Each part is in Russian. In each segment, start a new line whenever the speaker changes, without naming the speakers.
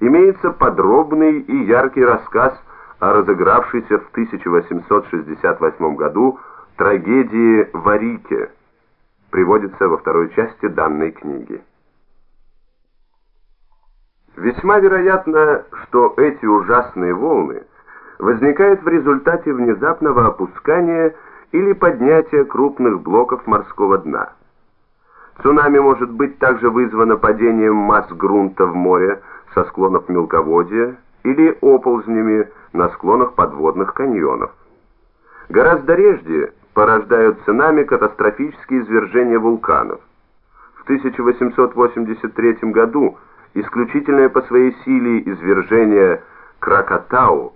имеется подробный и яркий рассказ о разыгравшейся в 1868 году трагедии в Арике, приводится во второй части данной книги. Весьма вероятно, что эти ужасные волны возникают в результате внезапного опускания или поднятия крупных блоков морского дна. Цунами может быть также вызвано падением масс грунта в море со склонов мелководья или оползнями на склонах подводных каньонов. Гораздо реже порождают цунами катастрофические извержения вулканов. В 1883 году исключительное по своей силе извержение Кракатау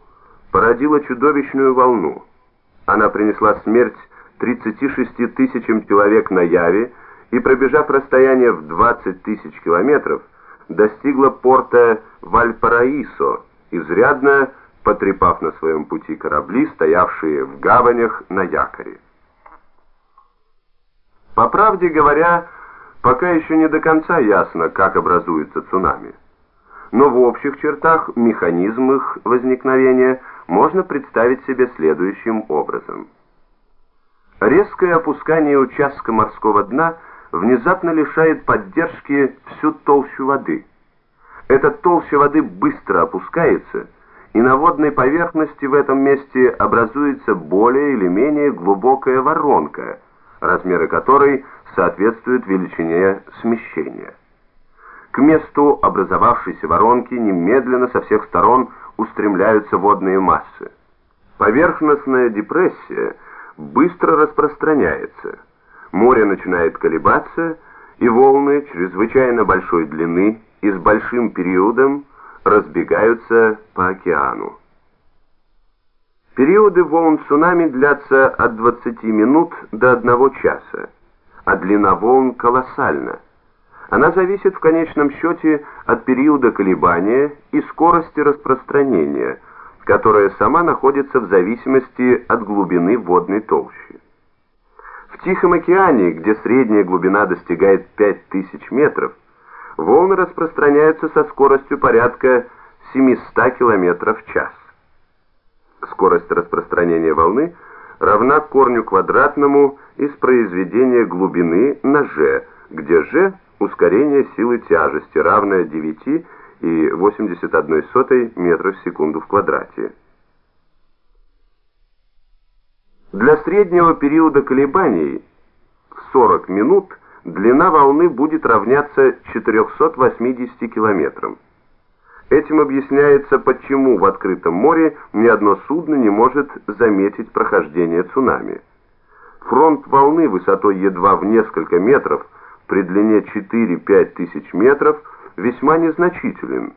породило чудовищную волну. Она принесла смерть 36 тысячам человек на Яве и, пробежав расстояние в 20 тысяч километров, достигла порта Вальпараисо, изрядно потрепав на своем пути корабли, стоявшие в гаванях на якоре. По правде говоря, пока еще не до конца ясно, как образуется цунами. Но в общих чертах механизм их возникновения можно представить себе следующим образом. Резкое опускание участка морского дна внезапно лишает поддержки всю толщу воды. Эта толща воды быстро опускается, и на водной поверхности в этом месте образуется более или менее глубокая воронка, размеры которой соответствуют величине смещения. К месту образовавшейся воронки немедленно со всех сторон устремляются водные массы. Поверхностная депрессия быстро распространяется. Море начинает колебаться, и волны чрезвычайно большой длины и с большим периодом разбегаются по океану. Периоды волн цунами длятся от 20 минут до 1 часа, а длина волн колоссальна. Она зависит в конечном счете от периода колебания и скорости распространения, которая сама находится в зависимости от глубины водной толщи. В Тихом океане, где средняя глубина достигает 5000 метров, волны распространяются со скоростью порядка 700 км в час. Скорость распространения волны равна корню квадратному из произведения глубины на g, где g – ускорение силы тяжести, равное 9,81 метра в секунду в квадрате. Для среднего периода колебаний в 40 минут длина волны будет равняться 480 километрам. Этим объясняется, почему в открытом море ни одно судно не может заметить прохождение цунами. Фронт волны высотой едва в несколько метров – при длине 4-5 тысяч метров весьма незначителен,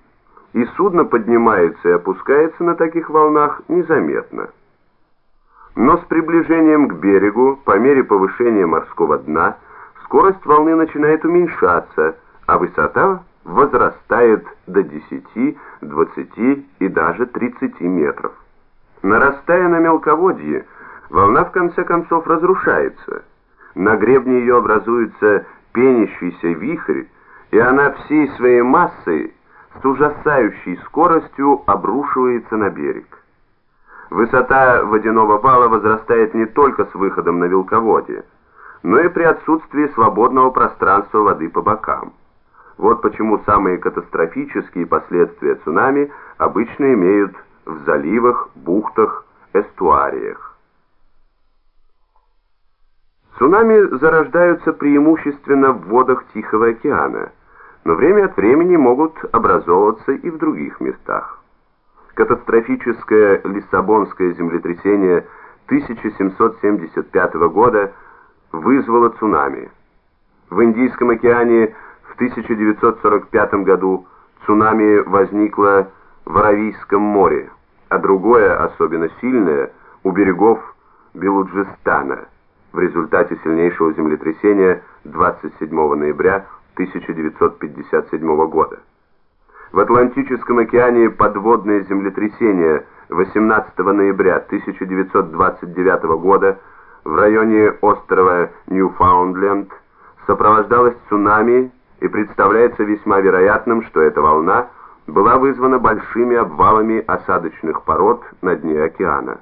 и судно поднимается и опускается на таких волнах незаметно. Но с приближением к берегу, по мере повышения морского дна, скорость волны начинает уменьшаться, а высота возрастает до 10, 20 и даже 30 метров. Нарастая на мелководье, волна в конце концов разрушается. На гребне ее образуется пенящийся вихрь, и она всей своей массой с ужасающей скоростью обрушивается на берег. Высота водяного вала возрастает не только с выходом на мелководье, но и при отсутствии свободного пространства воды по бокам. Вот почему самые катастрофические последствия цунами обычно имеют в заливах, бухтах, эстуариях. Цунами зарождаются преимущественно в водах Тихого океана, но время от времени могут образовываться и в других местах. Катастрофическое Лиссабонское землетрясение 1775 года вызвало цунами. В Индийском океане в 1945 году цунами возникло в Аравийском море, а другое, особенно сильное, у берегов Белуджистана в результате сильнейшего землетрясения 27 ноября 1957 года. В Атлантическом океане подводное землетрясение 18 ноября 1929 года в районе острова Ньюфаундленд сопровождалось цунами и представляется весьма вероятным, что эта волна была вызвана большими обвалами осадочных пород на дне океана.